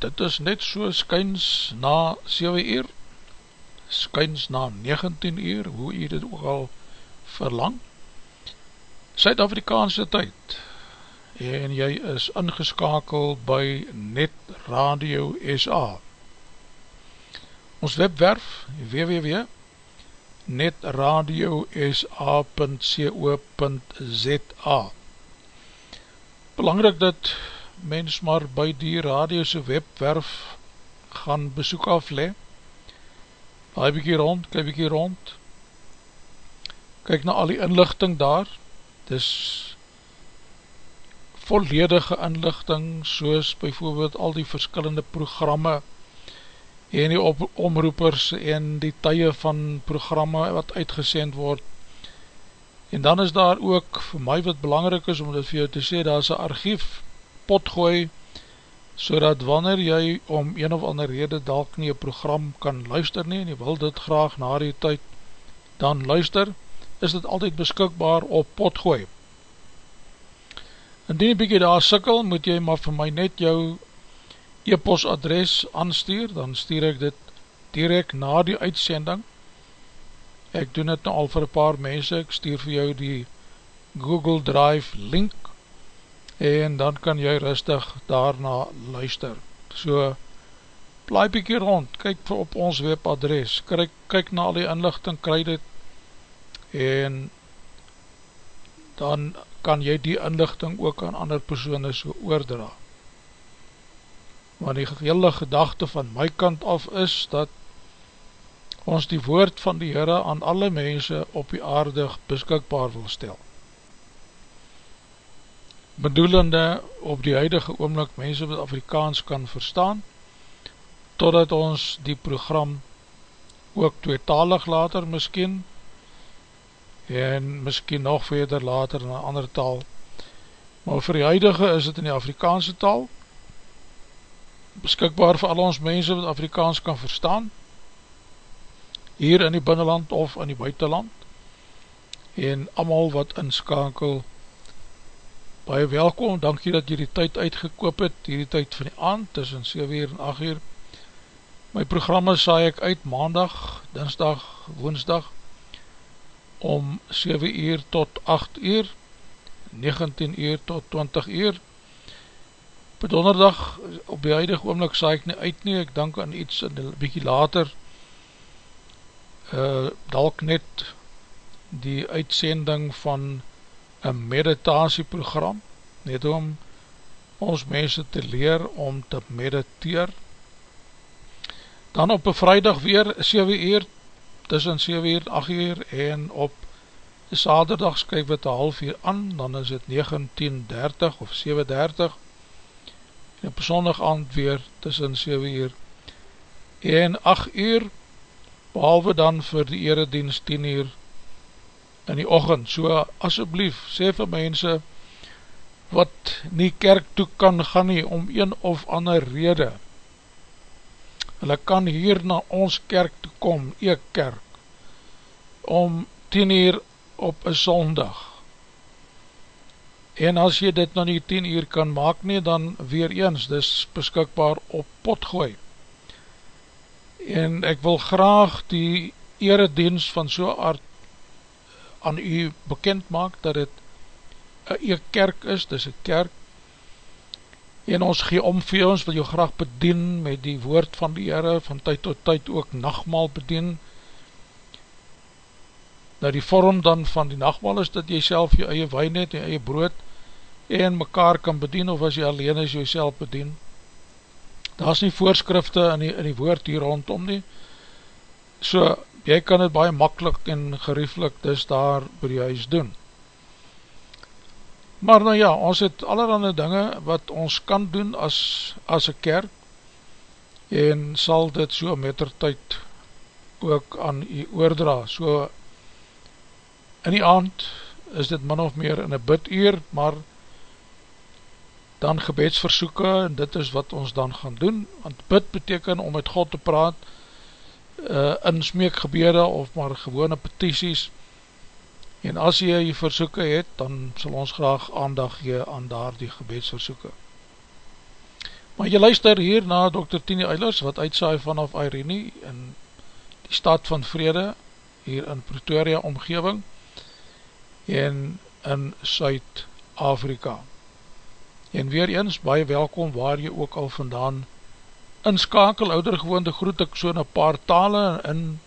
dit is net so skyns na 7 uur, skyns na 19 uur, hoe u dit ook al verlang. Suid-Afrikaanse tyd, en jy is ingeskakel by Net Radio SA. Ons webwerf, www.netradiosa.co.za Belangrijk dat mens maar by die radiose webwerf gaan besoek afle Baie bykie rond, kyk bykie rond. Kyk na al die inlichting daar. Dis volledige inlichting Soos byvoorbeeld al die verskillende programme En die op, omroepers En die tye van programme Wat uitgesend word. En dan is daar ook Voor my wat belangrijk is om dit vir jou te sê Daar is een archief potgooi so dat wanneer jy om een of ander rede dalk nie een program kan luister nie en jy wil dit graag na die tyd dan luister, is dit altyd beskikbaar op potgooi. Indien jy bykie daar sikkel, moet jy maar vir my net jou e-post adres aanstuur, dan stuur ek dit direct na die uitsending. Ek doen dit nou al vir paar mense, ek stuur vir jou die Google Drive link en dan kan jy rustig daarna luister. So, blaai bykie rond, kyk op ons webadres, kyk, kyk na al die inlichting, kry dit, en dan kan jy die inlichting ook aan ander persoene so oordra. Maar die hele gedachte van my kant af is, dat ons die woord van die Heere aan alle mense op die aarde beskikbaar wil stel. Bedoelende op die huidige oomlik mense wat Afrikaans kan verstaan, totdat ons die program ook tweetalig later miskien, en miskien nog verder later in een ander taal, maar vir die huidige is het in die Afrikaanse taal, beskikbaar vir al ons mense wat Afrikaans kan verstaan, hier in die binnenland of in die buitenland, en amal wat inskakel, baie welkom, dankie dat jy die tyd uitgekoop het, die tyd van die aand, tussen 7 uur en 8 uur, my programme saai ek uit maandag, dinsdag, woensdag, om 7 uur tot 8 uur, 19 uur tot 20 uur, op donderdag, op die huidige oomlik saai ek nie uit nie, ek dank aan iets een bykie later, uh, dalk net die uitsending van een meditatieprogram, net om ons mense te leer om te mediteer. Dan op een vrijdag weer 7 uur, tussen 7 uur, 8 uur, en op saterdag skryf het een half uur aan, dan is het 19.30 of 7.30, en op zondag aand weer tussen 7 uur en 8 uur, behalwe dan vir die eredienst 10 uur in die ochend, so asjeblief, sê vir mense, wat nie kerk toe kan gaan nie, om een of ander rede, hulle kan hier na ons kerk toe kom, ek kerk, om 10 uur op een sondag, en as jy dit nou nie 10 uur kan maak nie, dan weer eens, dis beskikbaar op potgooi, en ek wil graag die eredienst van so aard aan u bekend maak, dat het een kerk is, dis een kerk, en ons gee om vir ons, wil jou graag bedien met die woord van die Heere, van tyd tot tyd ook nachtmaal bedien, nou die vorm dan van die nachtmaal is, dat jy self jou eie wijn het, jou eie brood, en mekaar kan bedien, of as jy alleen is, jou bedien, daar is nie voorskrifte in die, in die woord hier rondom nie, so, jy kan het baie makkelijk en gerieflik dus daar by die huis doen. Maar nou ja, ons het allerhande dinge wat ons kan doen as, as een kerk, en sal dit so met der tyd ook aan u oordra. So, in die aand is dit min of meer in een biduur, maar dan gebedsversoeken, en dit is wat ons dan gaan doen, want bid beteken om met God te praat, uh, in smeekgebede of maar gewone petities, en as jy jy versoeken het, dan sal ons graag aandag gee aan daar die gebedsversoeken. Maar jy luister hier na Dr. Tini Eilers, wat uitsaai vanaf Irene, in die stad van vrede, hier in Pretoria omgeving, en in Suid-Afrika en weer eens baie welkom waar jy ook al vandaan inskakel, ouder gewoonte groet ek so in paar tale in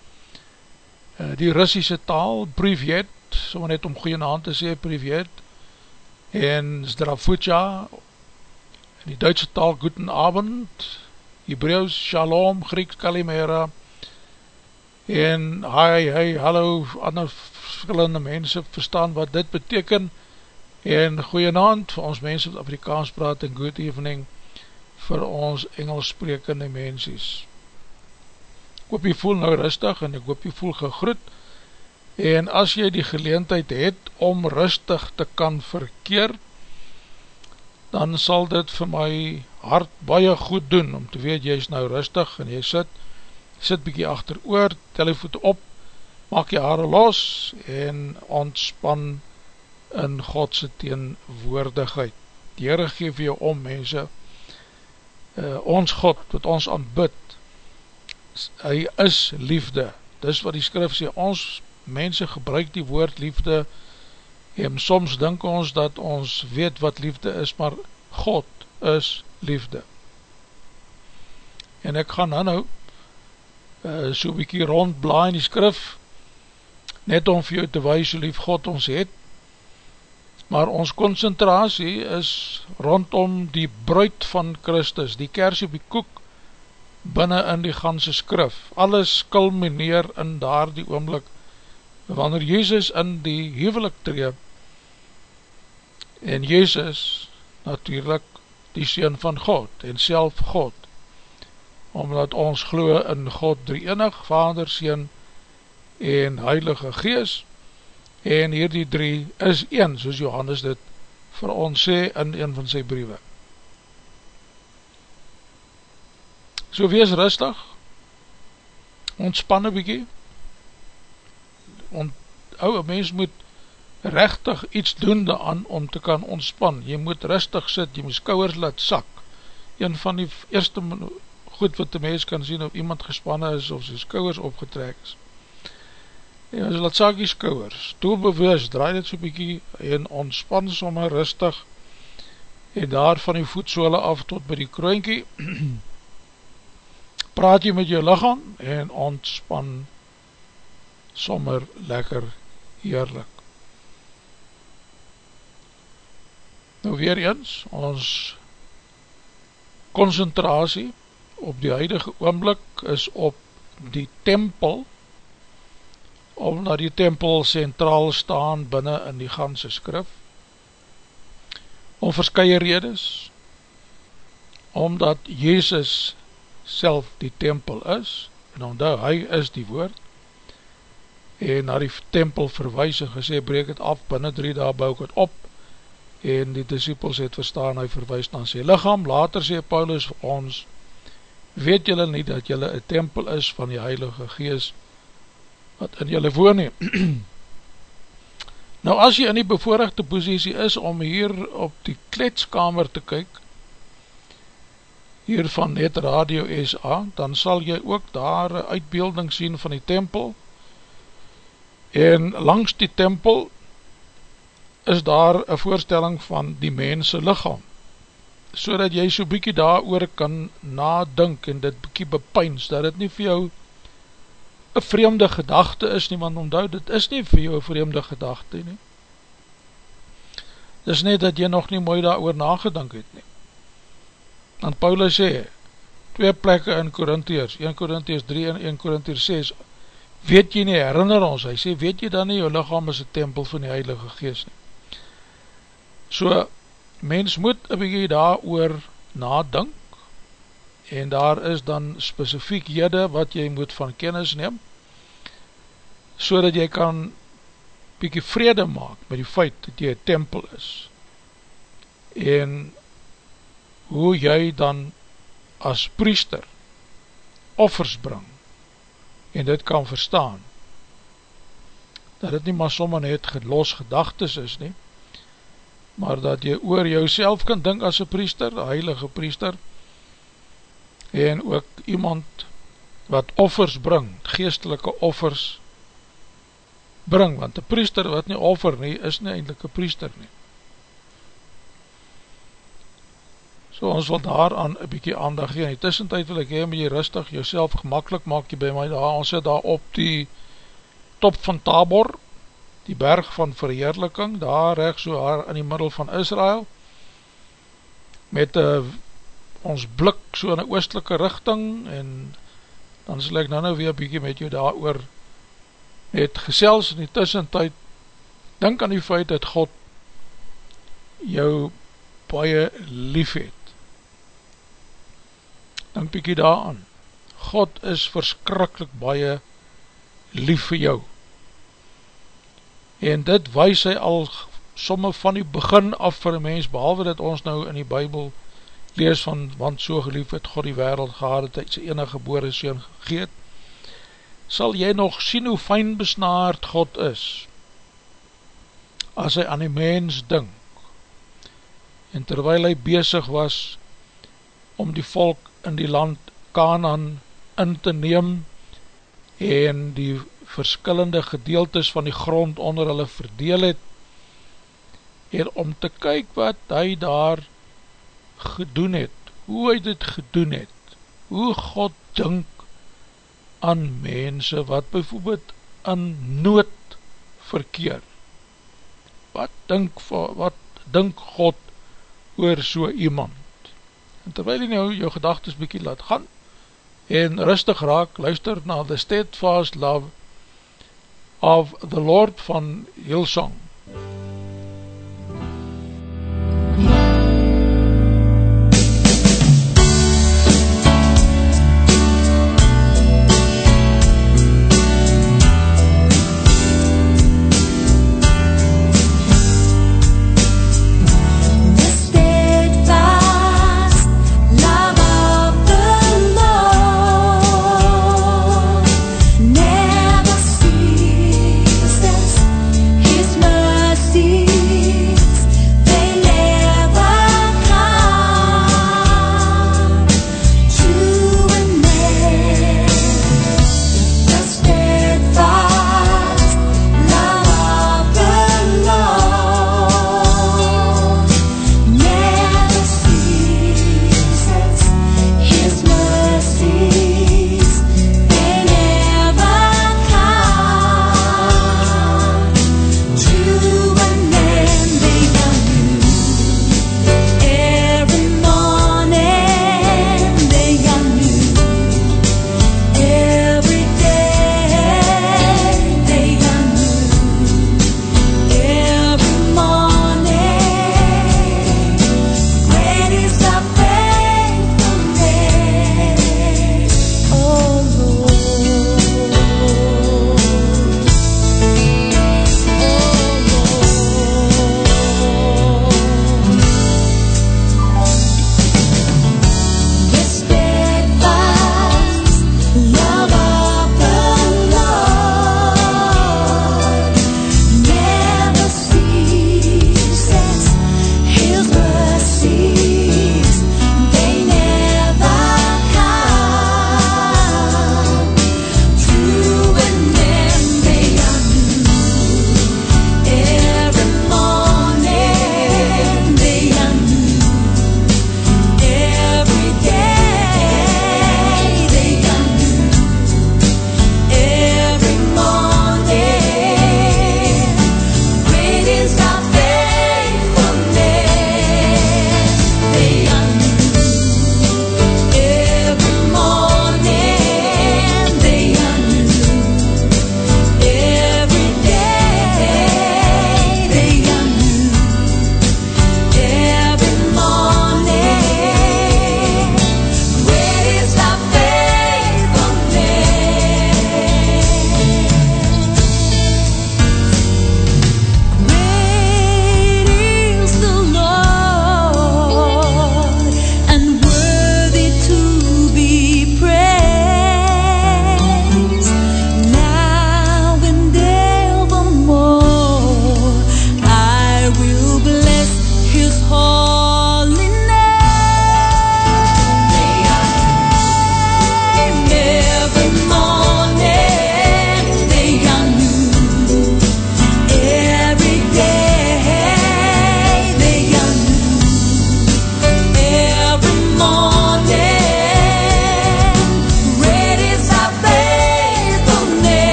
uh, die Russische taal, Privet, so net om goeie naam te sê, Privet, en Zdrafutja, in die Duitse taal, Guten Abend, Hebrews, Shalom, Grieks, Kalimera, en hi, hi, hallo, ander verskillende mense verstaan wat dit beteken, En goeie naand vir ons mense wat Afrikaans praat en good evening vir ons Engels sprekende mensies. Ek hoop jy voel nou rustig en ek hoop jy voel gegroet en as jy die geleentheid het om rustig te kan verkeer dan sal dit vir my hart baie goed doen om te weet jy is nou rustig en jy sit sit bykie achter oor, tel jy voet op maak jy haare los en ontspan in Godse teenwoordigheid. Die Heere geef jou om, mense, uh, ons God, wat ons aanbid, hy is liefde, dis wat die skrif sê, ons mense gebruik die woord liefde, en soms denk ons dat ons weet wat liefde is, maar God is liefde. En ek gaan nou nou, uh, so bykie rondblaai in die skrif, net om vir jou te wees hoe lief God ons het, maar ons concentratie is rondom die bruid van Christus, die kers op die koek binnen in die ganse skrif. Alles kulmineer in daar die oomlik, wanneer Jezus in die hevelik tree, en Jezus natuurlijk die Seen van God, en self God, omdat ons glo in God drie enig, Vader, Seen en Heilige Gees, en hierdie drie is een, soos Johannes dit vir ons sê in een van sy briewe. So wees rustig, ontspan een bykie, ont, ou, een mens moet rechtig iets doen daan om te kan ontspan, jy moet rustig sit, jy moet skouwers laat sak, een van die eerste goed wat die mens kan sien of iemand gespannen is of sy skouwers opgetrek is. En as laat sak die skouwers, doelbewus, draai dit so bykie en ontspan sommer rustig en daar van die voetsole af tot by die kroonkie praat jy met jou lichaam en ontspan sommer lekker heerlik. Nou weer eens, ons concentratie op die huidige oomblik is op die tempel, omdat die tempel centraal staan binnen in die ganse skrif, om verskye redes, omdat Jezus self die tempel is, en omdat hy is die woord, en na die tempel verwijs en gesê, breek het af, binnen drie daar bouw ek het op, en die disciples het verstaan, hy verwijs na sy lichaam, later sê Paulus vir ons, weet jylle nie dat jylle een tempel is van die Heilige Gees wat in jylle woon nie. nou as jy in die bevoorrechte posiesie is om hier op die kletskamer te kyk, hier van Net Radio SA, dan sal jy ook daar uitbeelding sien van die tempel, en langs die tempel is daar een voorstelling van die mense lichaam, so dat jy so bykie daar oor kan nadink en dit bykie bepeins, dat dit nie vir jou een vreemde gedachte is nie, want omdou, dit is nie vir jou een vreemde gedachte nie. Dit is nie dat jy nog nie mooi daar oor nagedink het nie. Want Paulus sê, twee plekke in Korintheers, 1 Korintheers 3 en 1 Korintheers 6, weet jy nie, herinner ons, hy sê, weet jy dan nie, jou lichaam is een tempel van die Heilige Geest nie. So, mens moet een bykie daar oor nadink en daar is dan specifiek jyde wat jy moet van kennis neem so dat jy kan bykie vrede maak met die feit dat jy een tempel is. En hoe jy dan as priester offers bring en dit kan verstaan. Dat dit nie maar sommer net gelos gedagtes is nie maar dat jy oor jouself kan dink as een priester, een heilige priester, en ook iemand wat offers bring, geestelike offers bring, want een priester wat nie offer nie, is nie eindelijk een priester nie. So ons wil daar aan een bykie aandag gee, in die tussentijd wil ek hee met jy rustig, jouself gemakkelijk maak jy by my daar, ons sit daar op die top van Tabor, die berg van verheerliking, daar recht so haar in die middel van Israel, met uh, ons blik so in die oostelike richting, en dan sal ek nou nou weer bykie met jou daar oor het gesels in die tussentijd, denk aan die feit dat God jou baie lief het. Denk bykie daar aan, God is verskrikkelijk baie lief vir jou, en dit wees hy al somme van die begin af vir die mens, behalwe dat ons nou in die bybel lees van, want so gelief het God die wereld gehad, het hy sy enige geboore soon gegeet, sal jy nog sien hoe fijn besnaard God is, as hy aan die mens dink, en terwyl hy bezig was, om die volk in die land Kanaan in te neem, en die verskillende gedeeltes van die grond onder hulle verdeel het, en om te kyk wat hy daar gedoen het, hoe hy dit gedoen het, hoe God dink aan mense wat bijvoorbeeld in nood verkeer. Wat dink, wat dink God oor so iemand? En terwijl jy nou jou gedagtes bykie laat gaan, en rustig raak, luister na The Steadfast Love of the Lord van Hillsong.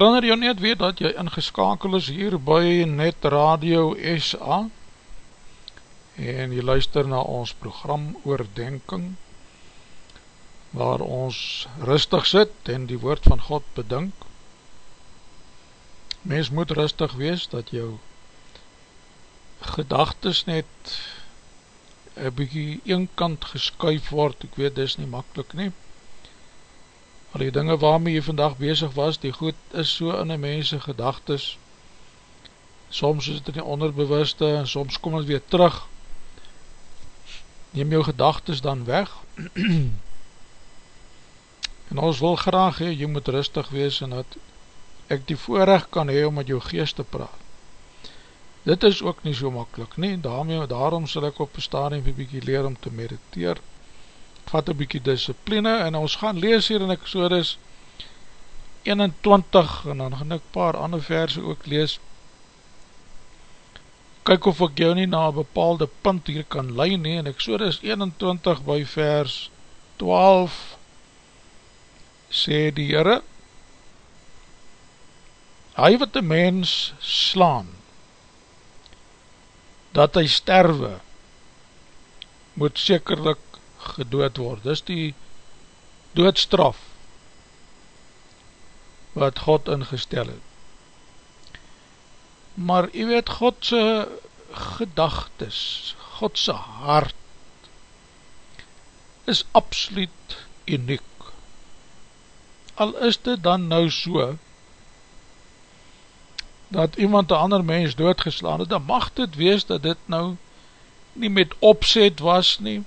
Herinner jou net weet dat jy ingeskakel is hier by Net Radio SA en jy luister na ons program Oordenking waar ons rustig sit en die woord van God bedink. Mens moet rustig wees dat jou gedagtes net een bykie een kant geskuif word, ek weet dis nie makkelijk nie, al die dinge waarmee jy vandag bezig was, die goed is so in die mense gedagtes, soms is het in die onderbewuste, en soms kom het weer terug, neem jou gedagtes dan weg, en ons wil graag hee, jy moet rustig wees, en dat ek die voorrecht kan hee om met jou geest te praat. Dit is ook nie so makkelijk nie, daarmee, daarom sal ek op verstaan en vir bykie leer om te mediteer, vat een bykie discipline en ons gaan lees hier in Exodus 21 en dan gaan ek paar ander verse ook lees. Kyk of ek jou nie na een bepaalde punt hier kan leid nie en Exodus 21 by vers 12 sê die Heere hy wat die mens slaan dat hy sterwe moet sekerlik gedood word. Dis die doodstraf wat God ingestel het. Maar u weet Godse gedagtes, Godse hart is absoluut uniek. Al is dit dan nou so dat iemand een ander mens doodgeslaan het, dan mag dit wees dat dit nou nie met opzet was nie,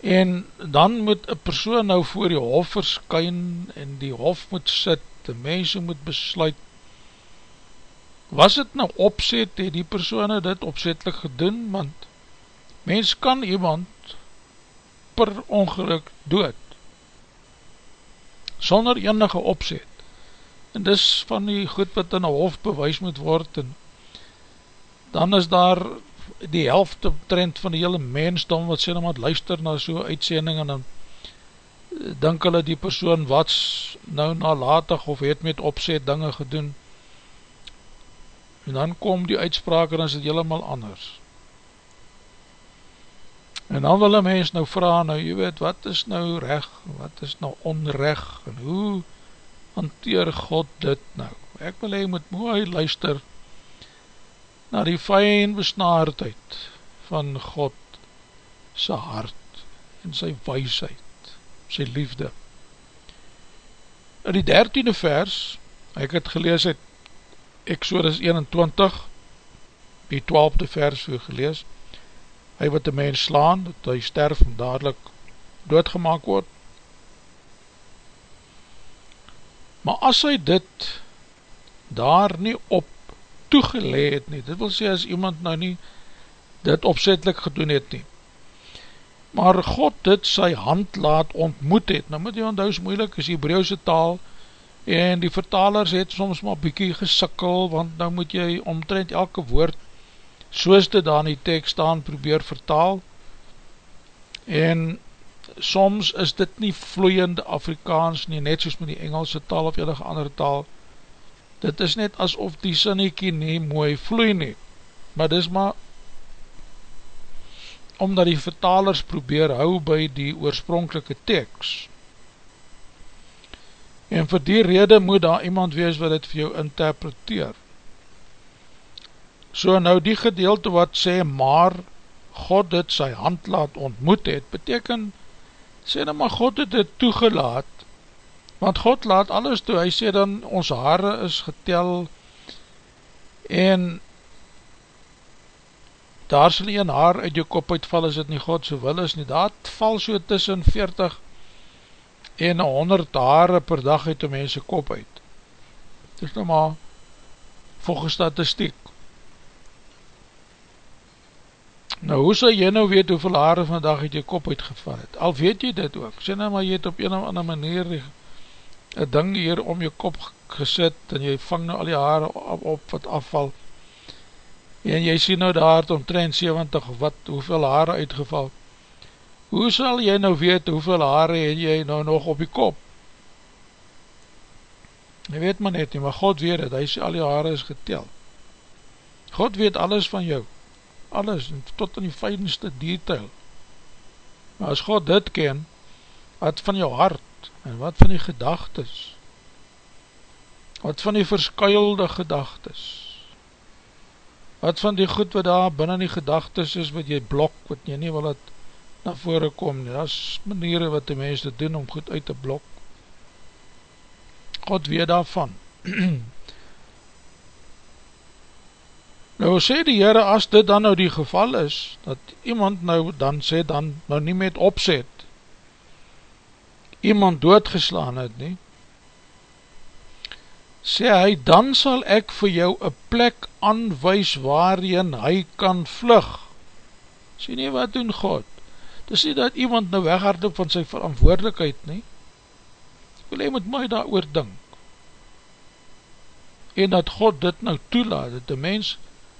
en dan moet een persoon nou voor die hof verskyn en die hof moet sit, die mense moet besluit. Was het nou opzet, het die persoon dit opzetlik gedoen, want mens kan iemand per ongeluk dood sonder enige opzet. En dis van die goed wat in die hof bewys moet word en dan is daar die helft trend van die hele mensdom wat sê nou maar luister na so uitsending en dan eh, dink hulle die persoon wat nou nalatig of het met opzet dinge gedoen. En dan kom die uitspraak en dan is het helemaal anders. En dan wil een mens nou vraag nou jy weet wat is nou reg wat is nou onreg en hoe hanteer God dit nou? Ek wil hy moet mooi luister na die fijn besnaardheid van God sy hart en sy weisheid, sy liefde. In die dertiende vers, ek het gelees uit Exodus 21, die twaalfde vers hoe gelees, hy wat die mens slaan, dat hy sterf en dadelijk doodgemaak word. Maar as hy dit daar nie op toegeleid het nie. Dit wil sê as iemand nou nie dit opzettelik gedoen het nie. Maar God dit sy hand laat ontmoet het. Nou moet jy onthou is moeilik, is Hebrauwse taal en die vertalers het soms maar bykie gesikkel, want nou moet jy omtrent elke woord soos dit daar in die tekst staan probeer vertaal en soms is dit nie vloeiende Afrikaans nie, net soos met die Engelse taal of enige andere taal, dit is net asof die sinnekie nie mooi vloei nie, maar dis maar omdat die vertalers probeer hou by die oorspronkelike tekst. En vir die rede moet daar iemand wees wat dit vir jou interpreteer. So nou die gedeelte wat sê, maar God het sy hand laat ontmoet het, beteken, sê nou maar God het dit toegelaat, want God laat alles toe, hy sê dan, ons haare is getel, en daar sal een haar uit jou kop uitval, as het nie God so wil is nie, dat val so tussen 40 en 100 haare per dag uit die mense kop uit. Dit is nou maar volgens statistiek. Nou, hoe sal jy nou weet hoeveel haare vandag uit jou kop uitgeval het? Al weet jy dit ook, sê nou maar jy het op een of ander manier een ding hier om jou kop gesit en jy vang nou al die haare op, op wat afval. En jy sien nou daar het omtrent 70 wat, hoeveel haare uitgeval. Hoe sal jy nou weet hoeveel haare het jy nou nog op die kop? Jy weet maar net nie, maar God weet het, hy sê al die haare is getel. God weet alles van jou, alles, tot in die fijnste detail. Maar as God dit ken, wat van jou hart, en wat van die gedagtes, wat van die verskuilde gedagtes, wat van die goed wat daar binnen die gedagtes is, wat jy blok, wat jy nie wil het na vore kom nie, dat is maniere wat die mense doen om goed uit te blok, God weet daarvan. nou sê die Heere, as dit dan nou die geval is, dat iemand nou dan sê, dan nou nie met opzet, iemand doodgeslaan het nie, sê hy, dan sal ek vir jou een plek aanwijs waarin hy kan vlug. Sê nie, wat doen God? Dis nie dat iemand nou weghardop van sy verantwoordelikheid nie, wil hy met my daar oor dink. En dat God dit nou toelaat, dat die mens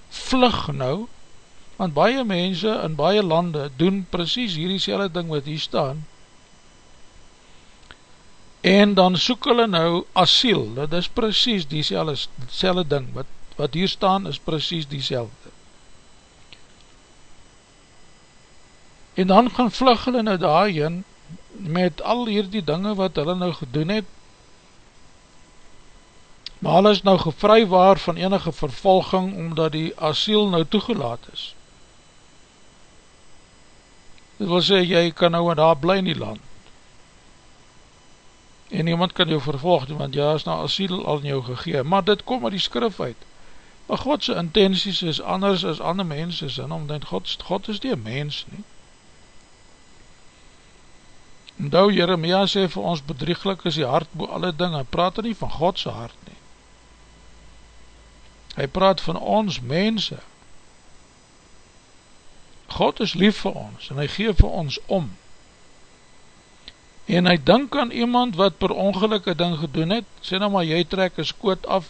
vlug nou, want baie mense in baie lande doen precies hierdie selde ding wat hier staan, en dan soek hulle nou asiel, dit is precies die selde ding, wat, wat hier staan is precies die selde. En dan gaan vlug hulle nou daarheen, met al hierdie dinge wat hulle nou gedoen het, maar hulle is nou gevry waar van enige vervolging, omdat die asiel nou toegelaat is. Dit wil sê, jy kan nou daar bly in die land, en niemand kan jou vervolg, want jy is nou asiel al in jou gegeen, maar dit kom uit die skrif uit, maar Godse intenties is anders as ander mens is, en omdat God, God is die mens nie, Nou Jeremia sê vir ons bedrieglik is die hart boe alle ding, hy praat er nie van Godse hart nie. Hy praat van ons mense. God is lief vir ons en hy geef vir ons om. En hy dink aan iemand wat per ongelukke ding gedoen het, sê nou maar jy trek een skoot af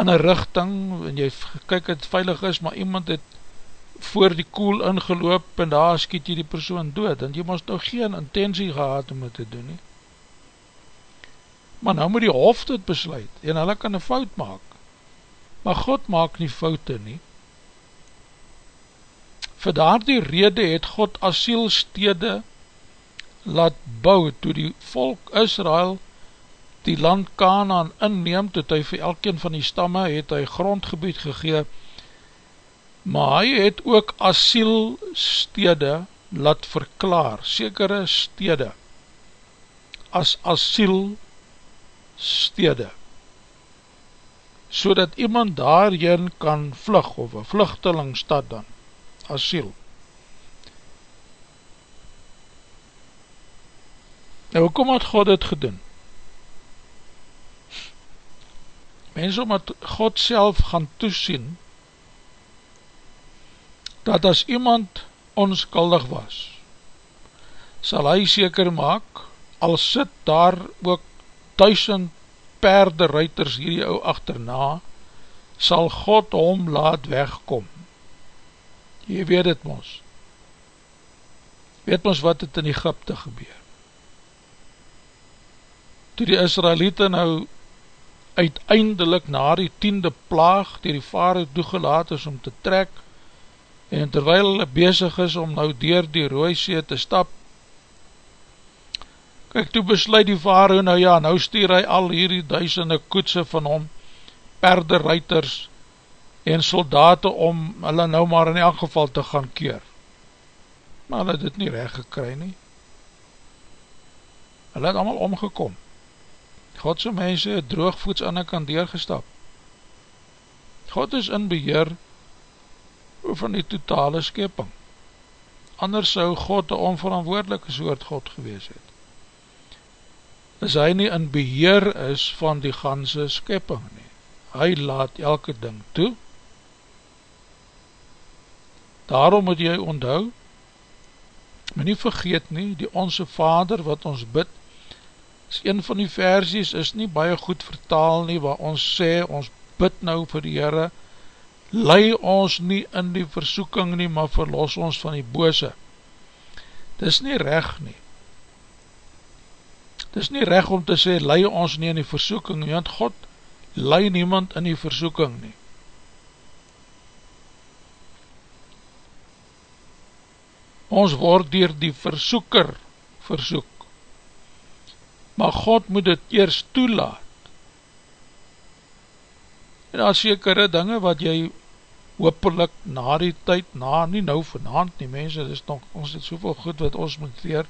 in een richting en jy kyk het veilig is, maar iemand het voor die koel ingeloop en daar skiet jy die persoon dood, en jy moest nou geen intentie gehad om het te doen nie. Maar nou moet die hof dit besluit, en hulle kan een fout maak. Maar God maak nie foute nie. Voor daar die rede het God asielstede laat bou, toe die volk Israel die land Kanaan inneem, toe hy vir elkeen van die stamme het hy grondgebied gegeen, maar hy het ook asielstede laat verklaar, sekere stede, as asielstede, so dat iemand daarin kan vlug, of een vluchtelingstad dan, asiel. Nou, kom het God het gedoen? Mens omdat God self gaan toesien, dat as iemand onskuldig was, sal hy seker maak, al sit daar ook duisend perde ruiters hierdie ou achterna, sal God hom laat wegkom. Jy weet het ons. Weet ons wat het in Egypte gebeur. Toe die Israelite nou uiteindelik na die tiende plaag die die vader toegelaat is om te trek, en terwijl hulle bezig is om nou dier die rooisee te stap, kyk toe besluit die vare, nou ja, nou stuur hy al hierdie duisende koetse van hom, perde ruiters en soldaten om hulle nou maar in elk geval te gaan keer. Maar hulle het dit nie recht gekry nie. Hulle het allemaal omgekom. Godse mense het droogvoets aan die kant deurgestap. God is in beheer van die totale skepping. Anders sou God een onverantwoordelike soort God gewees het. As hy nie in beheer is van die ganse skepping nie. Hy laat elke ding toe. Daarom moet jy onthou, maar nie vergeet nie, die onse vader wat ons bid, is een van die versies, is nie baie goed vertaal nie, waar ons sê, ons bid nou vir die Heere, lei ons nie in die versoeking nie, maar verlos ons van die bose. Dis nie reg nie. Het is nie recht om te sê, lei ons nie in die versoeking, want God lei niemand in die versoeking nie. Ons word dier die versoeker versoek. Maar God moet het eers toelaat. En daar sekere dinge wat jy hoopelik na die tyd, na, nie nou vanavond nie mense, dit is nog, ons het soveel goed wat ons moet leer,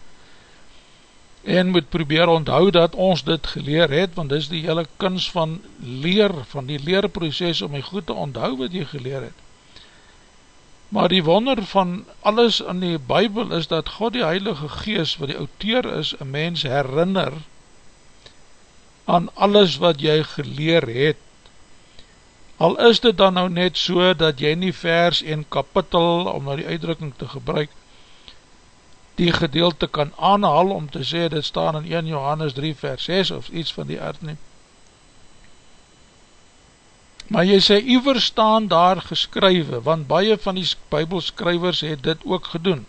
en moet probeer onthou dat ons dit geleer het, want dit is die hele kunst van leer, van die leerproces om my goed te onthou wat jy geleer het. Maar die wonder van alles in die Bijbel is dat God die Heilige Geest, wat die auteur is, een mens herinner aan alles wat jy geleer het, Al is dit dan nou net so dat jy nie vers en kapitel, om nou die uitdrukking te gebruik, die gedeelte kan aanhaal om te sê, dit staan in 1 Johannes 3 vers 6 of iets van die aard neem. Maar jy sê, iwer staan daar geskrywe, want baie van die bybelskrywers het dit ook gedoen.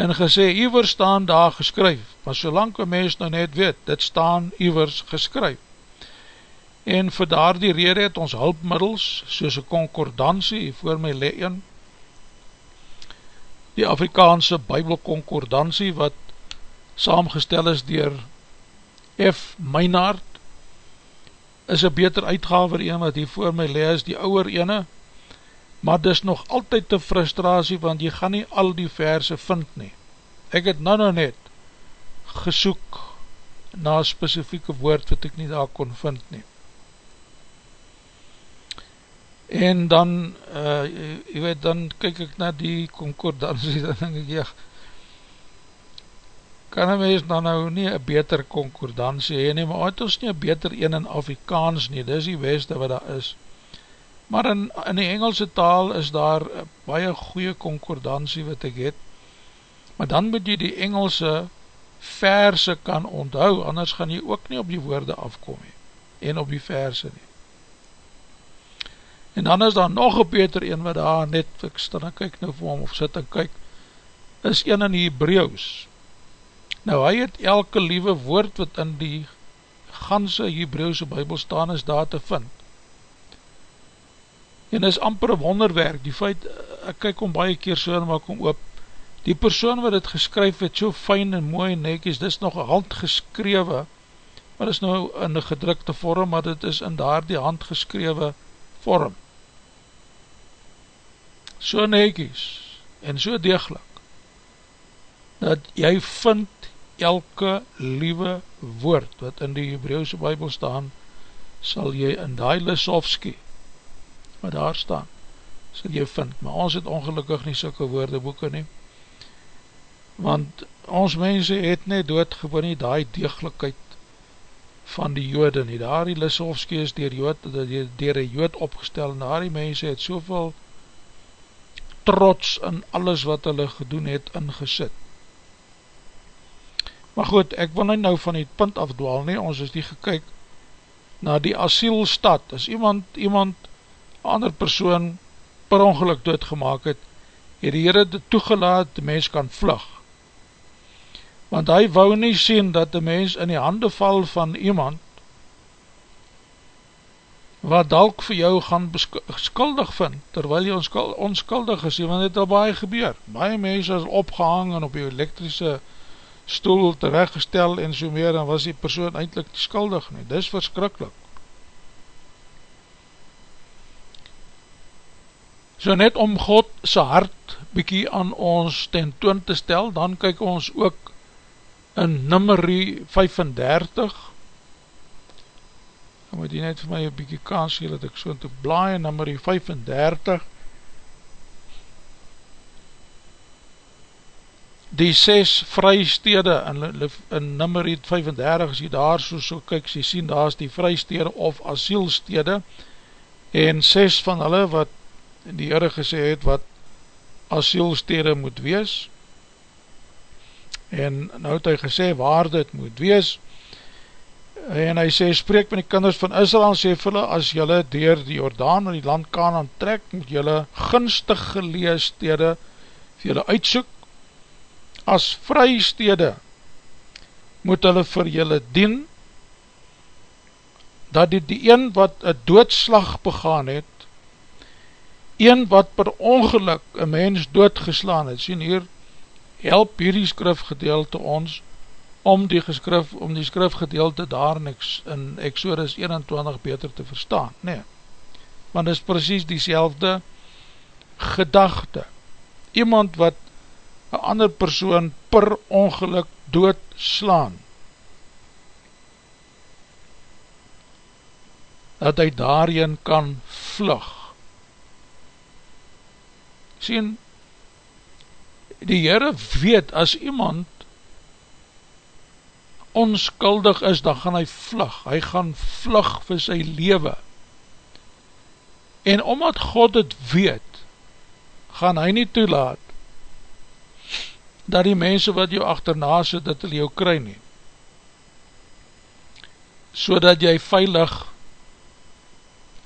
En gesê, iwer staan daar geskryf, maar solang een mens nou net weet, dit staan iwers geskryf. En vir daar die rede het ons hulpmiddels, soos een concordantie, voor my le een, die Afrikaanse bybelconcordantie, wat saamgestel is dier F. Meynard, is een beter uitgaver een wat hier voor my le is, die ouwer ene, maar dis nog altyd te frustratie, want jy gaan nie al die verse vind nie. Ek het nou nou net gesoek na specifieke woord wat ek nie daar kon vind nie en dan uh, jy weet, dan kyk ek na die concordantie, dan denk ek, ja, kan een mens dan nou nie een beter concordantie heen, nie, maar het ons nie een beter een in Afrikaans nie, dis die beste wat daar is. Maar in, in die Engelse taal is daar baie goeie concordantie wat ek het, maar dan moet jy die Engelse verse kan onthou, anders gaan jy ook nie op die woorde afkom nie, en op die verse nie. En dan is daar nog een beter een wat daar net, ek stel en kyk nou vir hom, of sit en kyk, is een in die Hebreeuws. Nou hy het elke liewe woord wat in die ganse Hebreeuwse bybel staan is daar te vind. En is amper een wonderwerk, die feit, ek kyk om baie keer so en maak om oop, die persoon wat het geskryf het, so fijn en mooi en nekies, dit is nog handgeskrewe, maar is nou in een gedrukte vorm, maar dit is in daar die handgeskrewe vorm. So nekies en so degelijk, dat jy vind elke liewe woord wat in die Hebreeuwse Bijbel staan, sal jy in die Lissofskie, wat daar staan, sal jy vind. Maar ons het ongelukkig nie sulke woordeboeken nie, want ons mense het net doodgewoon nie die degelijkheid van die jode nie. Daar die Lissofskie is dier, jood, dier die jood opgestel en daar die mense het soveel trots in alles wat hulle gedoen het ingesit. Maar goed, ek wil nou van die punt afdwaal nie, ons is die gekyk na die asielstad, as iemand, iemand, ander persoon per ongeluk doodgemaak het, het die Heere dit toegelaat, die mens kan vlug want hy wou nie sien dat die mens in die hande val van iemand wat dalk vir jou gaan skuldig vind, terwyl jy onskuldig is, want dit al baie gebeur. Baie mense is opgehang en op die elektrische stoel terechtgestel en so meer, en was die persoon eindelijk skuldig nie. Dis verskrikkelijk. So net om God sy hart bykie aan ons ten toon te stel, dan kyk ons ook in nummerie 35 dan moet jy net vir my een bykie kans gee dat ek so te blaai in nummerie 35 die 6 vrystede in, in nummerie 35 as jy daar so so kyk jy sien daar is die vrystede of asielstede. En 6 van hulle wat die Heere gesê het wat asielstede moet wees. En nou het hy gesê waar dit moet wees. En hy sê spreek met die kinders van Israel sê vir hulle as jylle dier die Jordaan en die land kan aantrek moet jylle gunstig gelees stede vir jylle uitsoek. As vry stede moet hulle vir julle dien, dat die, die een wat een doodslag begaan het, een wat per ongeluk een mens doodgeslaan het, sien hier, help hierdie skrifgedeelte ons, om die geskrif, om die skrifgedeelte daar in, in Exodus 21 beter te verstaan, nee, want is precies die selfde gedachte, iemand wat een ander persoon per ongeluk doodslaan, dat hy daarin kan vlug. Sien, die Heere weet, as iemand onskuldig is, dan gaan hy vlug, hy gaan vlug vir sy lewe. En omdat God het weet, gaan hy nie toelaat, dat die mense wat jou achterna sit, dat hulle jou kry nie. So dat jy veilig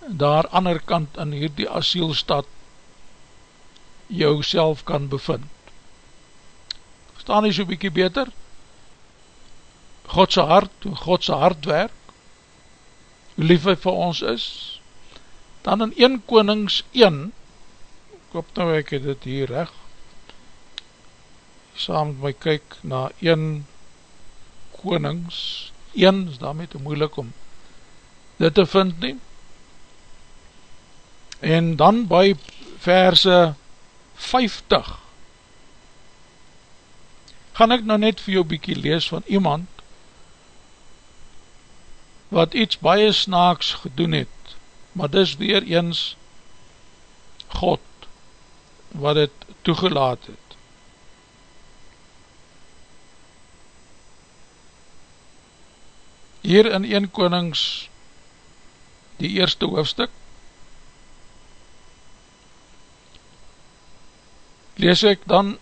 daar ander kant in hierdie asielstad jou self kan bevind. Verstaan jy so bykie beter? Godse hart, hoe Godse hart werk, hoe lief hy vir ons is, dan in 1 Konings 1, ek hoop nou ek het dit hier recht, saam met my kyk na 1 konings 1 is daarmee te moeilik om dit te vind nie en dan by verse 50 gaan ek nou net vir jou bykie lees van iemand wat iets baie snaaks gedoen het maar dis weer eens God wat het toegelaat het. Hier in 1 Konings die eerste hoofdstuk lees ek dan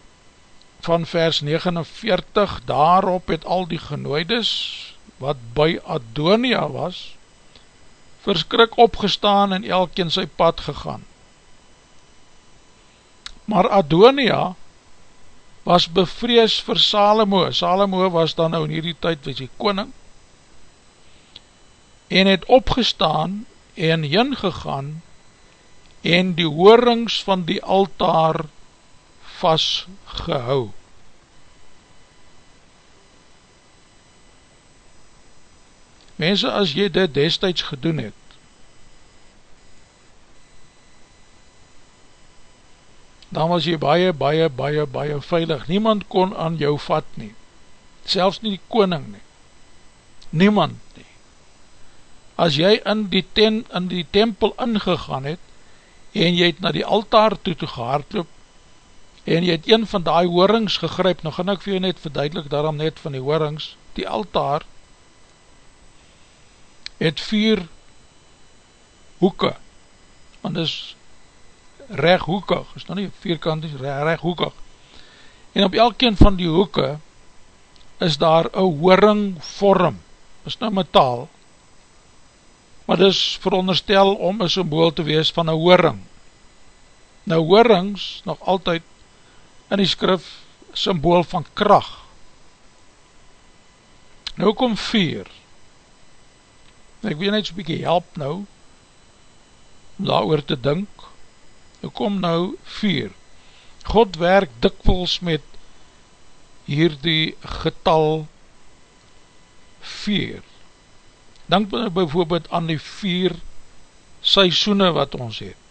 van vers 49 daarop het al die genooides wat by Adonia was verskrik opgestaan en elk in sy pad gegaan. Maar Adonia was bevrees vir Salomo. Salomo was dan nou in hierdie tyd was die koning en het opgestaan en heen gegaan en die hoorings van die altaar vastgehou. Mense, as jy dit destijds gedoen het, dan was jy baie, baie, baie, baie veilig. Niemand kon aan jou vat nie. Selfs nie die koning nie. Niemand nie as jy in die, ten, in die tempel ingegaan het, en jy het na die altaar toe toe gehaardloop, en jy het een van die hoorings gegryp, nou gaan ek vir jou net verduidelik daarom net van die hoorings, die altaar, het vier hoeke, want is reg hoekig, is nou nie vierkant, is reg hoekig, en op elkeen van die hoeke, is daar een horing vorm, is nou metaal, maar dis veronderstel om een symbool te wees van een hooring. Nou hoorings, nog altyd in die skrif, symbool van kracht. Nou kom vier. Ek wil net so'n bykie help nou, om daar oor te dink. Nou kom nou vier. God werk dikwels met hierdie getal vier. Denk nou bijvoorbeeld aan die vier seisoene wat ons het.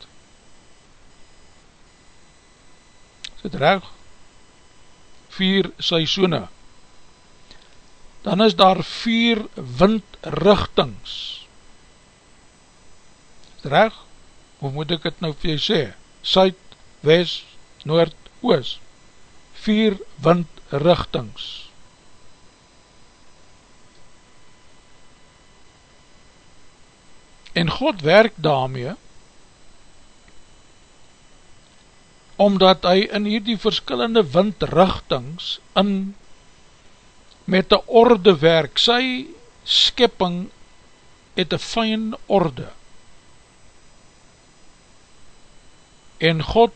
Is dit reg? Vier seisoene. Dan is daar vier windrichtings. Is dit reg? Hoe moet ek het nou vir jy sê? Suid, West, Noord, Oost. Vier windrichtings. En God werk daarmee omdat hy in hierdie verskillende windrichtings in met die orde werk, sy skipping het een fijn orde. En God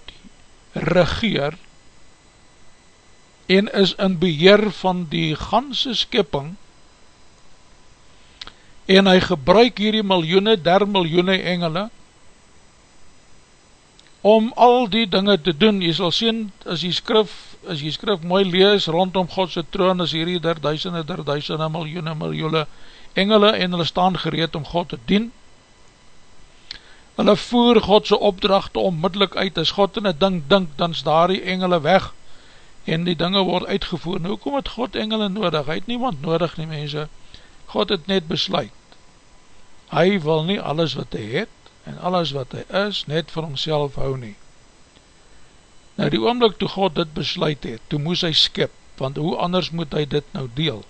regeer en is in beheer van die ganse skepping en hy gebruik hierdie miljoene, der miljoene engele om al die dinge te doen, jy sal sien, as jy skrif, as jy skrif mooi lees, rondom Godse troon, is hierdie der duisende, der duisende, miljoene, miljoene engele, en hulle staan gereed om God te dien, hulle voer Godse opdrachte onmiddellik uit, as God in een ding dink, dan is daar die engele weg, en die dinge word uitgevoer, nou kom het God engele nodig, hy het niemand nodig nie mense, God het net besluit, hy wil nie alles wat hy het, en alles wat hy is, net vir homself hou nie. Nou die oomlik toe God dit besluit het, toe moes hy skip, want hoe anders moet hy dit nou deel?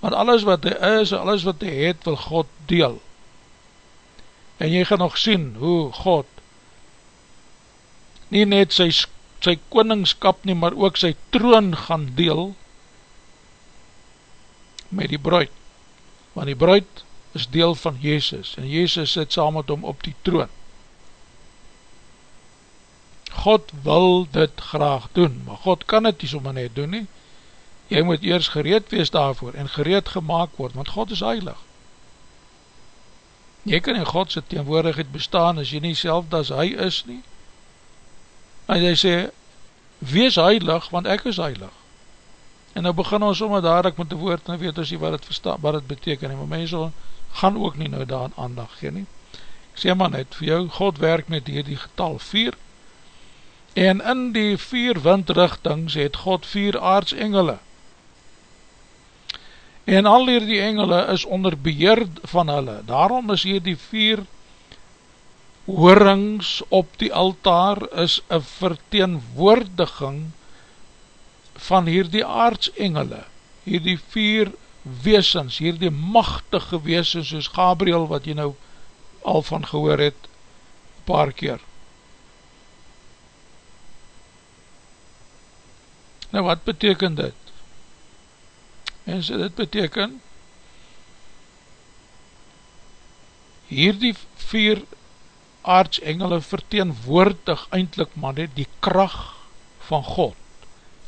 Want alles wat hy is, alles wat hy het, wil God deel. En jy gaan nog sien hoe God nie net sy, sy koningskap nie, maar ook sy troon gaan deel met die bruid. Want die bruid is deel van Jezus en Jezus sit saam met hom op die troon. God wil dit graag doen, maar God kan het nie sommer net doen nie. Jy moet eers gereed wees daarvoor en gereed gemaakt word, want God is heilig. Jy kan in Godse teenwoordigheid bestaan as jy nie self as hy is nie. En jy sê, wees heilig, want ek is heilig. En nou begin ons daar ek met die woord, en weet ons nie wat het, verstaan, wat het beteken, maar mense gaan ook nie nou daar aan aandag gee nie. Ek sê maar net, vir jou, God werk met hier die getal 4, en in die vier windrichtings het God vier aardsengele, en al hier die engele is onder beheer van hulle, daarom is hier die vier hoorings op die altaar is een verteenwoordiging van hier die aardsengele, hier die vier weesens, hier die machtige weesens soos Gabriel wat jy nou al van gehoor het paar keer. Nou wat beteken dit? En so dit beteken hier die vier aardsengele verteenwoordig eindelijk maar net die kracht van God,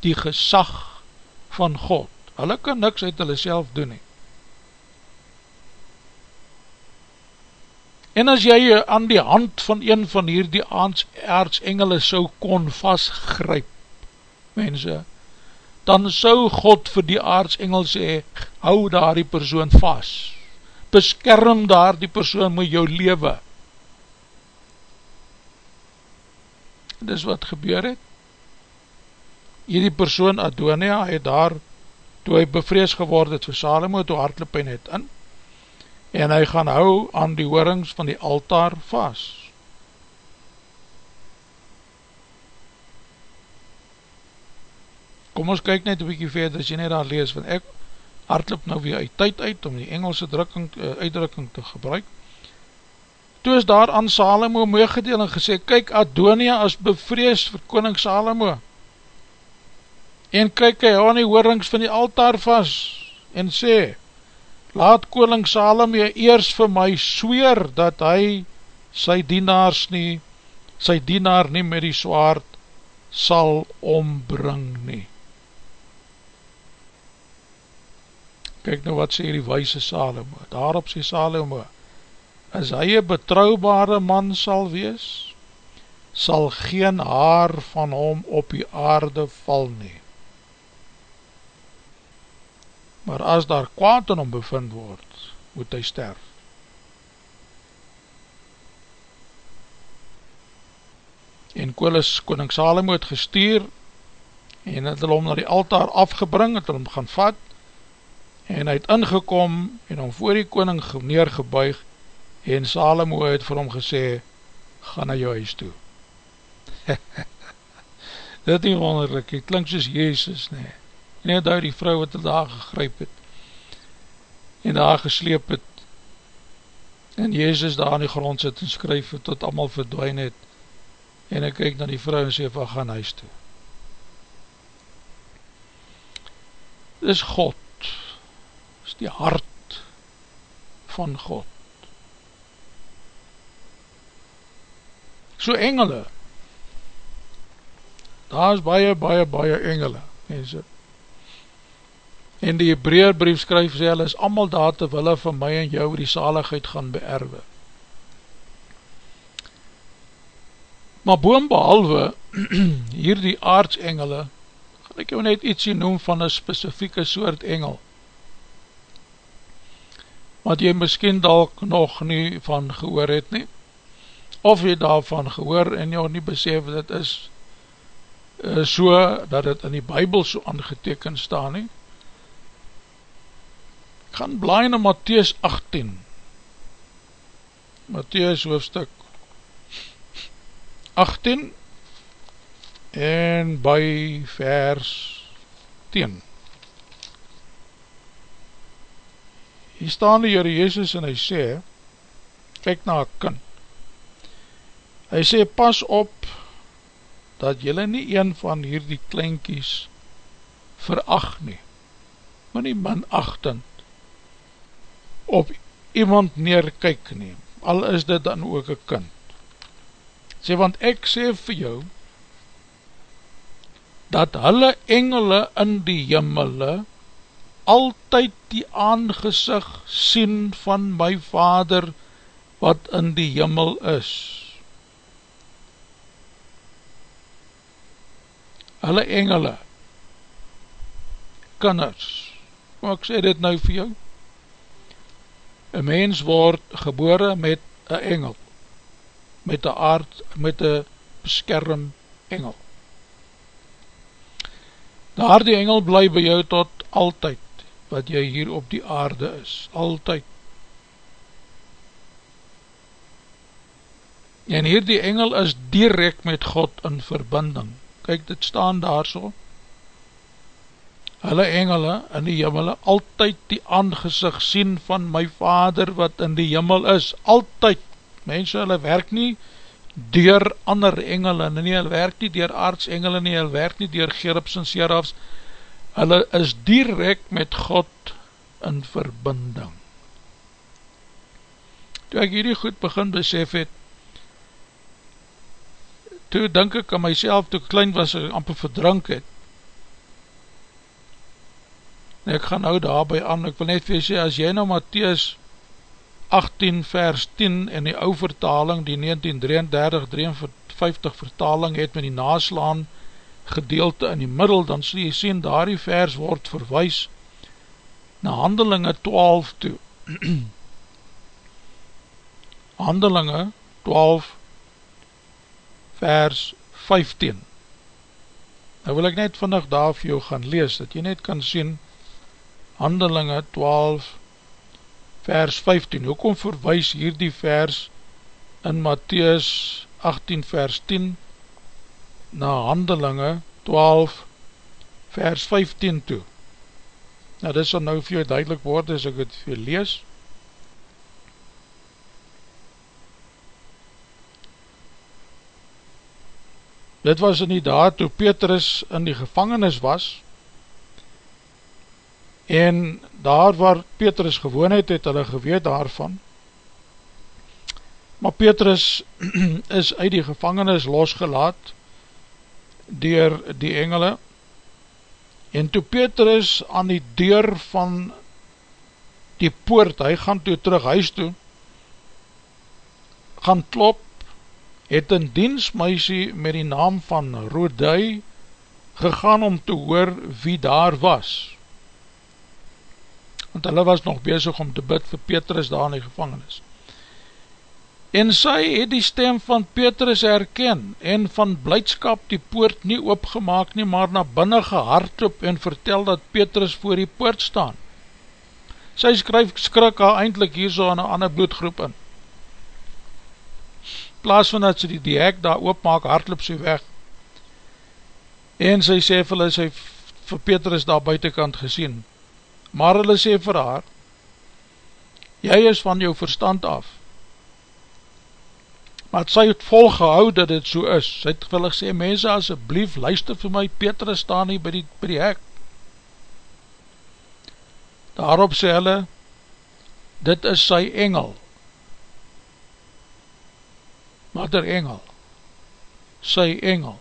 die gesag van God hulle kan niks uit hulle self doen nie. En as jy aan die hand van een van hier die aardsengele sou kon vastgryp, mense, dan sou God vir die aardsengel sê, hou daar die persoon vast, beskerm daar die persoon met jou lewe. Dis wat gebeur het. Hierdie persoon Adonia het daar toe hy bevrees geword het vir Salomo, toe hartloop hy net in, en hy gaan hou aan die hoorings van die altaar vast. Kom ons kyk net een bykie verder, as jy net daar lees, want ek hartloop nou weer uit tyd uit, om die Engelse drukking, uh, uitdrukking te gebruik. Toe is daar aan Salomo meegedeel en gesê, kyk Adonia as bevrees vir koning Salomo, en kyk hy aan die hoorings van die altaar vast, en sê, laat koning Salome eers vir my sweer, dat hy sy dienaars nie, sy dienaar nie met die swaard sal ombring nie. Kyk nou wat sê die wijse Salome, daarop sê Salome, as hy een betrouwbare man sal wees, sal geen haar van hom op die aarde val nie. Maar as daar kwaad in hom bevind word, moet hy sterf. En Kolis, koning Salomo het gestuur, en het hom na die altaar afgebring, het hom gaan vat, en hy het ingekom, en hom voor die koning neergebuig, en Salomo het vir hom gesê, ga na jou huis toe. Dit is wonderlik, het klink soos Jezus, nee net daar die vrou wat daar gegryp het en daar gesleep het en Jezus daar aan die grond sit en skryf het tot allemaal verdwijn het en ek kyk na die vrou en sê van gaan huis toe? Is God. Is die hart van God. So engele. Daar is baie, baie, baie engele mense. En die Hebreerbrief skryf sê, hulle is allemaal daar te wille van my en jou die saligheid gaan beerwe. Maar boom behalwe hier die aardsengele, gaan ek jou net ietsie noem van een specifieke soort engel, wat jy miskien dalk nog nie van gehoor het nie, of jy daarvan gehoor en jy nie besef dat is uh, so dat het in die bybel so aangeteken staan nie gaan blaai na Matthäus 18 Matthäus hoofstuk 18 en by vers 10 hier staan die Heere Jezus en hy sê kyk na een kind. Hy sê, pas op, dat jylle nie een van hierdie kleinkies veracht nie, maar nie minachtend op iemand neerkyk nie, al is dit dan ook een kind. Sê, want ek sê vir jou, dat hulle engele in die jimmele altyd die aangezicht sien van my vader wat in die jimmel is. hulle engele, kinders, kom ek sê dit nou vir jou, een mens word gebore met een engel, met een aard, met een beskerm engel. Daar die engel bly by jou tot altyd, wat jy hier op die aarde is, altyd. En hier die engel is direct met God in verbinding, kyk dit staan daar so, hulle engele in die jimmel, altyd die aangezicht sien van my vader wat in die jimmel is, altyd, mense hulle werk nie door ander engele, nie, hulle werk nie door aardsengele nie, hulle werk nie door gerubs en serafs, hulle is direct met God in verbinding. Toe ek hierdie goed begin besef het, toe denk ek aan myself, toe klein was, amper verdrink het. En ek gaan nou daarby aan, ek wil net vir sê, as jy nou Matthies 18 vers 10 in die ou vertaling, die 1933-53 vertaling het met die naslaan gedeelte in die middel, dan sê jy sien, daar die vers word verwijs na handelinge 12 toe. handelinge 12 vers 15 Nou wil ek net vandag daar vir jou gaan lees, dat jy net kan sien Handelinge 12 vers 15 Hoekom verwijs hier die vers in Matthäus 18 vers 10 na Handelinge 12 vers 15 toe? Nou dit sal nou vir jou duidelik word as ek het vir jou lees. Dit was in die daad toe Petrus in die gevangenis was en daar waar Petrus gewoon het, het hulle geweet daarvan. Maar Petrus is uit die gevangenis losgelaat dier die engele en toe Petrus aan die deur van die poort, hy gaan toe terug huis toe, gaan klop het een dienstmeisie met die naam van Rodui gegaan om te hoor wie daar was. Want hulle was nog bezig om te bid vir Petrus daar in die gevangenis. En sy het die stem van Petrus herken en van blijdskap die poort nie opgemaak nie, maar na binnen gehard op en vertel dat Petrus voor die poort staan. Sy skryf skrik haar eindelijk hier so aan een ander bloedgroep in plaas van dat sy die, die hek daar oopmaak, hardloop sy weg, en sy sê vir hulle, sy vir Petrus daar buitenkant gesien, maar hulle sê vir haar, jy is van jou verstand af, maar sy het volgehou dat dit so is, sy het hulle sê, mense asjeblief, luister vir my, Petrus staan hier by die, by die hek, daarop sê hulle, dit is sy engel, maar der engel, sy engel.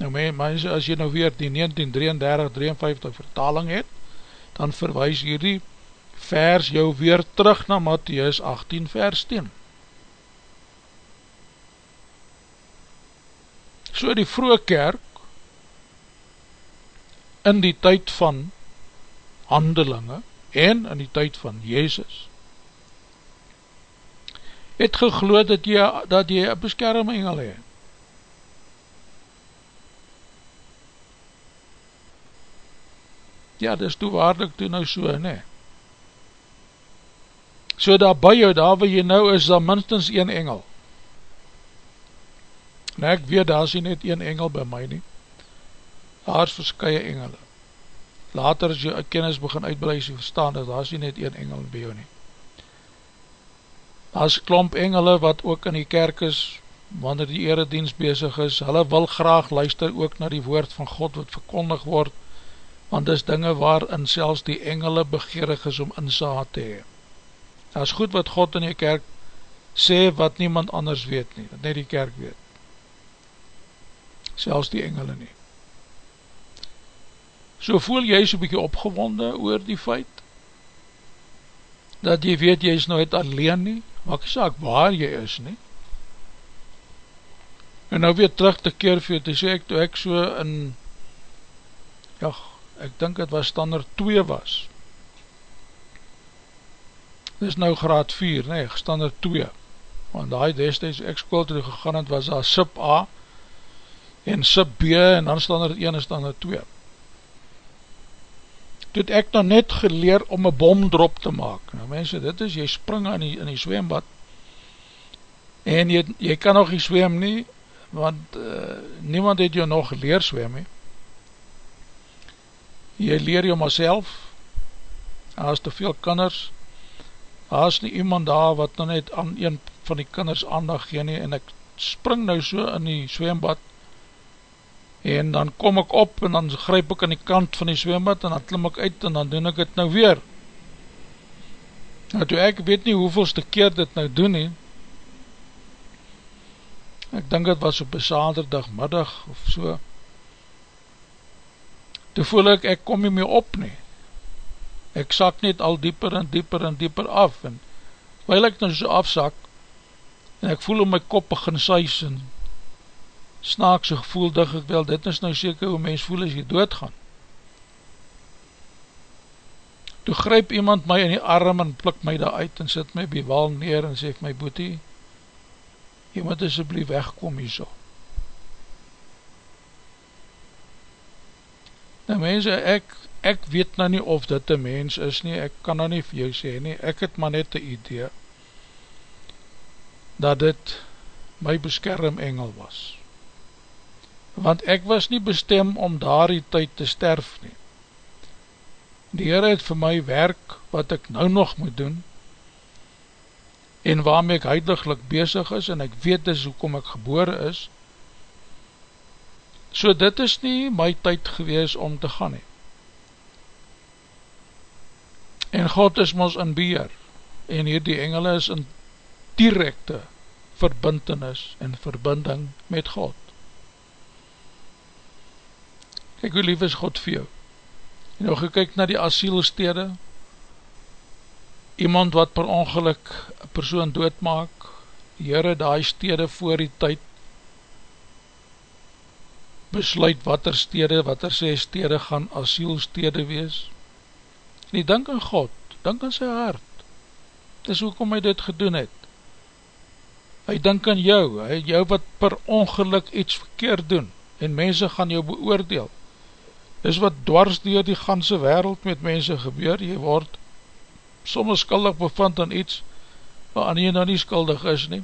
Nou mense, as jy nou weer die 1933-53 vertaling het, dan verwijs hierdie vers jou weer terug na Matthies 18 vers 10. So die vroege kerk in die tyd van handelinge en in die tyd van Jezus het gegloed dat jy, dat jy een beskermengel het. Ja, dis toewaardig toe nou so, ne. So daar by jou, daar waar jy nou is, daar minstens een engel. Nou ek weet, daar is net een engel by my nie. Daar is verskye engele. Later as jy kennis begin uitbeleid, jy verstaan dat daar is net een engel by jou nie. Daar is klomp engele wat ook in die kerk is, wanneer die eredienst bezig is, hulle wil graag luister ook na die woord van God wat verkondig word, want dis dinge waarin selfs die engele begeerig is om insaad te hee. Daar is goed wat God in die kerk sê wat niemand anders weet nie, wat net die kerk weet. Selfs die engele nie. So voel jy so bykie opgewonde oor die feit, dat jy weet jy is nooit alleen nie, maak jy saak waar jy is nie. En nou weer terug te keer vir jou te sê ek, toe ek so in, ja, ek dink het was standaard 2 was. Dit is nou graad 4, nee, standaard 2. Want die destijds ek school toe gegaan het, was daar sub A en sub B en dan standaard 1 en standaard 2 toe het ek dan net geleer om een bomdrop te maak. Nou mense, dit is, jy spring in die, in die zwembad, en jy, jy kan nog nie zwem nie, want uh, niemand het jou nog geleer zwem nie. Jy leer jou maar self, as te veel kinders, as nie iemand daar wat nou net aan een van die kinders aandag gee nie, en ek spring nou so in die zwembad, en dan kom ek op en dan grijp ek aan die kant van die zwembad en dan klim ek uit en dan doen ek het nou weer. Nou toe ek weet nie hoeveelste keer dit nou doen nie ek dink het was op een saterdagmiddag of so toe voel ek ek kom nie meer op nie ek sak net al dieper en dieper en dieper af en while ek nou so afsak en ek voel om my kop begin suis en snaakse gevoel, dig ek wel, dit is nou seker hoe mens voel as jy doodgaan. Toe gryp iemand my in die arm en plik my daar uit en sit my by wal neer en sê my boetie, jy moet asjeblief wegkom hier so. Nou mense, ek, ek weet nou nie of dit een mens is nie, ek kan nou nie vir jou sê nie, ek het maar net die idee, dat dit my beskerm engel was. Want ek was nie bestem om daar die tyd te sterf nie. Die Heer het vir my werk wat ek nou nog moet doen, en waarmee ek huidiglik bezig is, en ek weet dis hoekom ek gebore is, so dit is nie my tyd gewees om te gaan nie. En God is ons in beheer, en hier die engele is in directe verbintenis en verbinding met God. Kijk hoe lief is God vir jou. En nou gekyk na die asielstede, iemand wat per ongeluk een persoon doodmaak, die Heere die stede voor die tyd, besluit wat er stede, wat er sê stede gaan asielstede wees. En die denk aan God, denk aan sy hart, dis hoekom hy dit gedoen het. Hy denk aan jou, hy, jou wat per ongeluk iets verkeerd doen, en mense gaan jou beoordeel, is wat dwars dier die ganse wereld met mense gebeur, jy word soms skuldig bevind aan iets, waar aan jy nou nie skuldig is nie.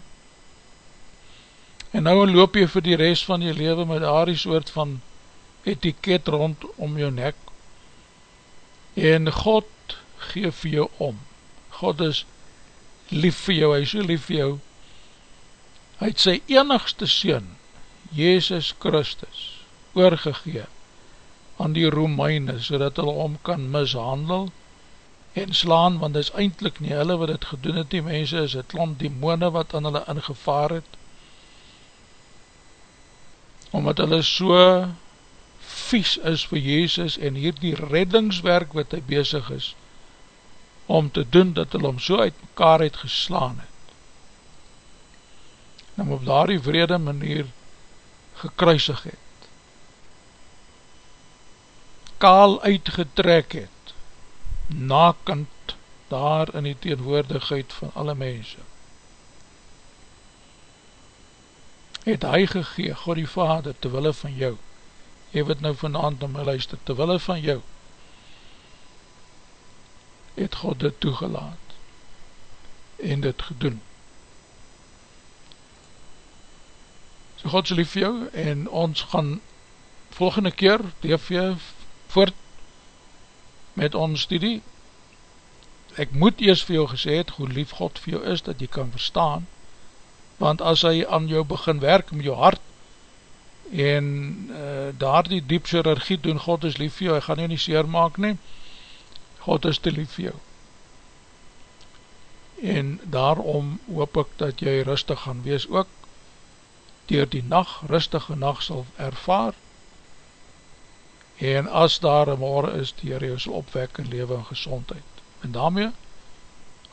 En nou loop jy vir die rest van jy leven met daar die soort van etiket rond om jou nek, en God geef jou om. God is lief vir jou, hy is so lief vir jou. Hy het sy enigste sien, Jezus Christus, oorgegeef, aan die Romeine, so dat hulle om kan mishandel en slaan, want dit is eindelijk nie hulle wat het gedoen het, die mense is het klomp demone wat aan hulle ingevaar het, omdat hulle so vies is vir Jezus en hier die reddingswerk wat hy bezig is om te doen dat hulle om so uit mekaar het geslaan het. En op daar die vrede manier gekruisig het. Kaal uitgetrek het. Nakend daar in die teenwoordigheid van alle mense het hy gegee, God die Vader, terwille van jou, jy wat nou vanavond na my luister, terwille van jou, het God dit toegelaat, en dit gedoen. So God lief vir jou, en ons gaan volgende keer, leef jy voort, met ons studie, ek moet eers vir jou gesê het, hoe lief God vir jou is, dat jy kan verstaan, want as hy aan jou begin werk met jou hart en uh, daar die diep chirurgie doen, God is lief vir jou, hy gaan jou nie seer maak nie, God is te lief vir jou. En daarom hoop ek dat jy rustig gaan wees ook, dier die nacht, rustige nacht sal ervaar, en as daar een morgen is, die jy sal opwek in leven en gezondheid. En daarmee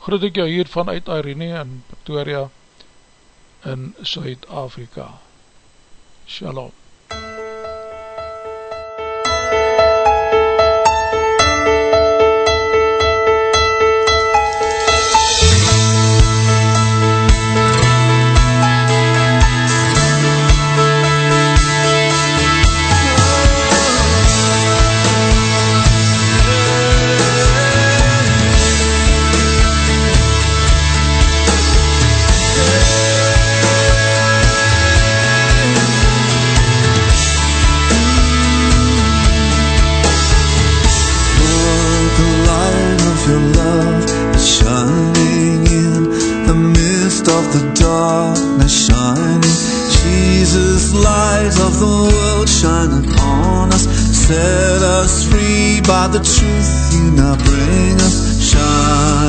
groet ek jou hier vanuit Irene in Pretoria, in Suid-Afrika. Shalom. will shine upon us. Set us free by the truth you now bring us. Shine.